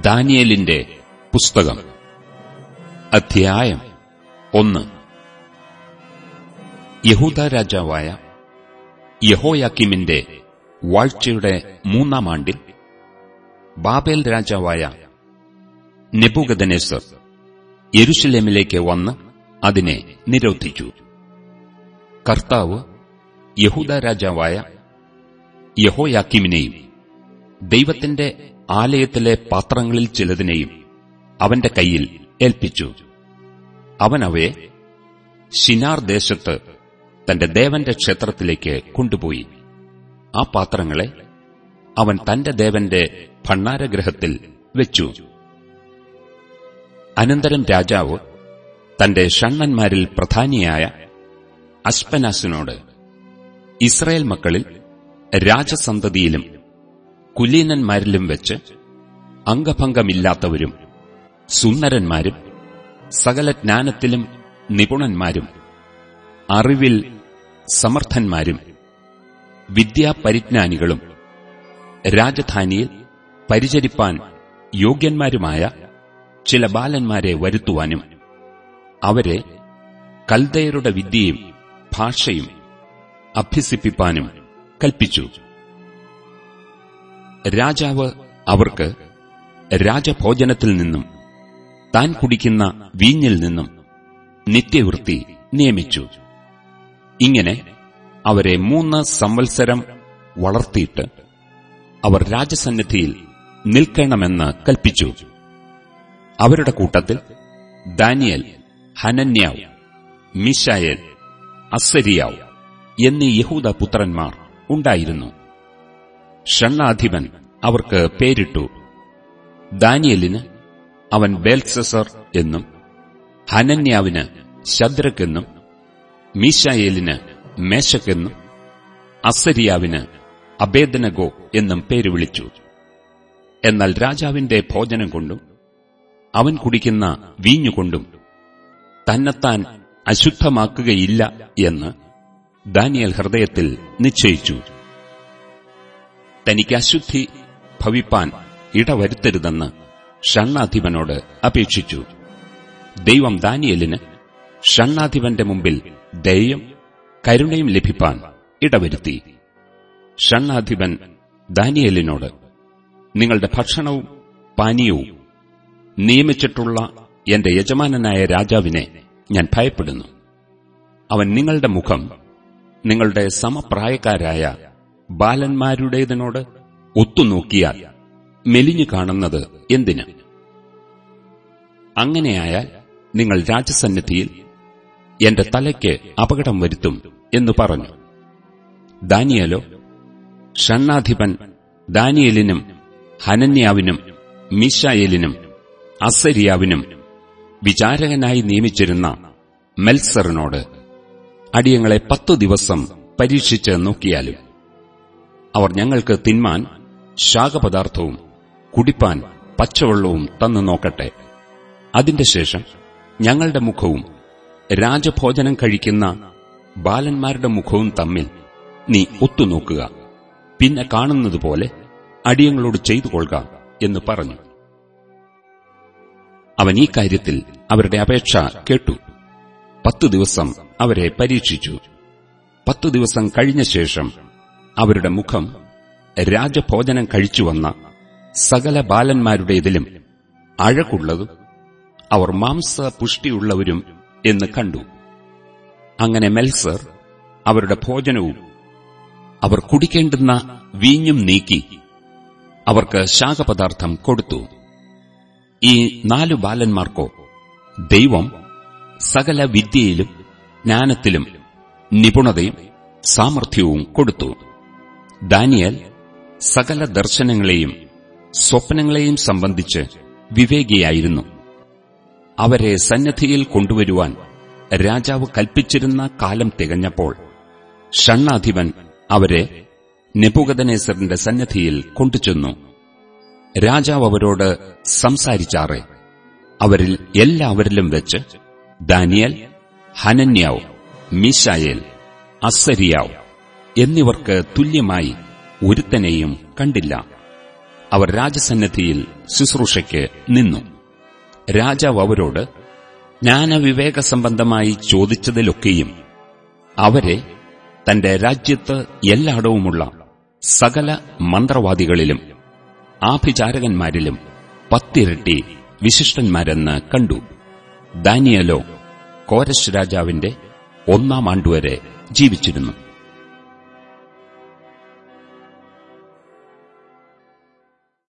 ദാനിയലിന്റെ പുസ്തകം. അധ്യായം ഒന്ന്. യഹൂദ രാജാവായ യഹോയാക്കിമിന്റെ വാഴ്ചയുടെ മൂന്നാം ആണ്ടിൽ ബാബേൽ രാജാവായ നെബുഗദനേസർ യെരുഷലേമിലേക്ക് വന്ന് അതിനെ നിരോധിച്ചു. കർത്താവ് യഹൂദ രാജാവായ യഹോയാക്കിമിനെയും ദൈവത്തിന്റെ ആലയത്തിലെ പാത്രങ്ങളിൽ ചിലതിനെയും അവന്റെ കയ്യിൽ ഏൽപ്പിച്ചു. അവൻ അവയെ ഷിനാർ ദേശത്ത് തന്റെ ദേവന്റെ ക്ഷേത്രത്തിലേക്ക് കൊണ്ടുപോയി. ആ പാത്രങ്ങളെ അവൻ തന്റെ ദേവന്റെ ഭണ്ണാരഗ്രഹത്തിൽ വെച്ചു. അനന്തരം രാജാവ് തന്റെ ഷണ്ണന്മാരിൽ പ്രധാനിയായ അസ്പനാസിനോട് ഇസ്രയേൽ മക്കളിൽ രാജസന്തതിയിലും കുലീനന്മാരിലും വെച്ച് അംഗഭംഗമില്ലാത്തവരും സുന്ദരന്മാരും സകല ജ്ഞാനത്തിലും നിപുണന്മാരും അറിവിൽ സമർത്ഥന്മാരും വിദ്യാപരിജ്ഞാനികളും രാജധാനിയിൽ പരിചരിപ്പാൻ യോഗ്യന്മാരുമായ ചില ബാലന്മാരെ വരുത്തുവാനും അവരെ കൽദയരുടെ വിദ്യയും ഭാഷയും അഭ്യസിപ്പിപ്പാനും കൽപ്പിച്ചു. രാജാവ് അവർക്ക് രാജഭോജനത്തിൽ നിന്നും താൻ കുടിക്കുന്ന വീഞ്ഞിൽ നിന്നും നിത്യവൃത്തി നിയമിച്ചു. ഇങ്ങനെ അവരെ മൂന്ന് സംവത്സരം വളർത്തിയിട്ട് അവർ രാജസന്നിധിയിൽ നിൽക്കണമെന്ന് കൽപ്പിച്ചു. അവരുടെ കൂട്ടത്തിൽ ദാനിയൽ ഹനന്യാവ് മിഷായേൽ അസരിയാവ് എന്നീ യഹൂദ പുത്രന്മാർ ഉണ്ടായിരുന്നു. ഷണ്ണാധിപൻ അവർക്ക് പേരിട്ടു. ദാനിയലിന് അവൻ ബേൽസസർ എന്നും ഹനന്യാവിന് ശദ്രക്കെന്നും മീശായേലിന് മേശക്കെന്നും അസരിയാവിന് അബേദനഗോ എന്നും പേര് വിളിച്ചു. എന്നാൽ രാജാവിന്റെ ഭോജനം കൊണ്ടും അവൻ കുടിക്കുന്ന വീഞ്ഞുകൊണ്ടും തന്നെത്താൻ അശുദ്ധമാക്കുകയില്ല എന്ന് ദാനിയൽ ഹൃദയത്തിൽ നിശ്ചയിച്ചു. തനിക്ക് അശുദ്ധി ഭവിപ്പാൻ ഇടവരുത്തരുതെന്ന് ഷണ്ണാധിപനോട് അപേക്ഷിച്ചു. ദൈവം ദാനിയലിന് ഷണ്ണാധിപന്റെ മുമ്പിൽ ദയയും കരുണയും ലഭിപ്പാൻ ഇടവരുത്തി. ഷണ്ണാധിപൻ ദാനിയലിനോട് നിങ്ങളുടെ ഭക്ഷണവും പാനീയവും നിയമിച്ചിട്ടുള്ള എന്റെ യജമാനനായ രാജാവിനെ ഞാൻ ഭയപ്പെടുന്നു. അവൻ നിങ്ങളുടെ മുഖം നിങ്ങളുടെ സമപ്രായക്കാരായ ബാലന്മാരുടേതിനോട് ഒത്തുനോക്കിയാൽ മെലിഞ്ഞു കാണുന്നത് എന്തിന്? അങ്ങനെയായാൽ നിങ്ങൾ രാജസന്നിധിയിൽ എന്റെ തലയ്ക്ക് അപകടം വരുത്തും എന്ന് പറഞ്ഞു. ദാനിയലോ ഷണ്ണാധിപൻ ദാനിയലിനും ഹനന്യാവിനും മിഷായേലിനും അസരിയാവിനും വിചാരകനായി നിയമിച്ചിരുന്ന മെൽസറിനോട് അടിയങ്ങളെ പത്തു ദിവസം പരീക്ഷിച്ച് നോക്കിയാലും അവർ ഞങ്ങൾക്ക് തിന്മാൻ ശാഖപദാർത്ഥവും കുടിപ്പാൻ പച്ചവെള്ളവും തന്നു നോക്കട്ടെ. അതിന്റെ ശേഷം ഞങ്ങളുടെ മുഖവും രാജഭോജനം കഴിക്കുന്ന ബാലന്മാരുടെ മുഖവും തമ്മിൽ നീ ഒത്തുനോക്കുക. പിന്നെ കാണുന്നതുപോലെ അടിയങ്ങളോട് ചെയ്തു കൊള്ളുക എന്ന് പറഞ്ഞു. അവൻ ഈ കാര്യത്തിൽ അവരുടെ അപേക്ഷ കേട്ടു. പത്തു ദിവസം അവരെ പരീക്ഷിച്ചു. പത്തു ദിവസം കഴിഞ്ഞ ശേഷം അവരുടെ മുഖം രാജഭോജനം കഴിച്ചുവന്ന സകല ബാലന്മാരുടേതിലും അഴകുള്ളതും അവർ മാംസ പുഷ്ടിയുള്ളവരും എന്ന് കണ്ടു. അങ്ങനെ മെൽസർ അവരുടെ ഭോജനവും അവർ കുടിക്കേണ്ടുന്ന വീഞ്ഞും നീക്കി അവർക്ക് ശാഖപദാർത്ഥം കൊടുത്തു. ഈ നാലു ബാലന്മാർക്കോ ദൈവം സകല വിദ്യയിലും ജ്ഞാനത്തിലും നിപുണതയും സാമർഥ്യവും കൊടുത്തു. ദാനിയൽ സകല ദർശനങ്ങളെയും സ്വപ്നങ്ങളെയും സംബന്ധിച്ച് വിവേകിയായിരുന്നു. അവരെ സന്നദ്ധിയിൽ കൊണ്ടുവരുവാൻ രാജാവ് കൽപ്പിച്ചിരുന്ന കാലം തികഞ്ഞപ്പോൾ ഷണ്ണാധിപൻ അവരെ നെബുഗദനേസറിന്റെ സന്നദ്ധിയിൽ കൊണ്ടുചെന്നു. രാജാവ് അവരോട് സംസാരിച്ചാറെ അവരിൽ എല്ലാവരിലും വെച്ച് ദാനിയൽ ഹനന്യാവ് മിശായേൽ അസരിയാവ് എന്നിവർക്ക് തുല്യമായി ഒരുത്തനെയും കണ്ടില്ല. അവർ രാജസന്നിധിയിൽ ശുശ്രൂഷയ്ക്ക് നിന്നു. രാജാവ് അവരോട് ജ്ഞാനവിവേക സംബന്ധമായി ചോദിച്ചതിലൊക്കെയും അവരെ തന്റെ രാജ്യത്ത് എല്ലായിടവുമുള്ള സകല മന്ത്രവാദികളിലും ആഭിചാരകന്മാരിലും പത്തിരട്ടി വിശിഷ്ടന്മാരെന്ന് കണ്ടു. ദാനിയലോ കോരശ് രാജാവിന്റെ ഒന്നാം ആണ്ടുവരെ ജീവിച്ചിരുന്നു.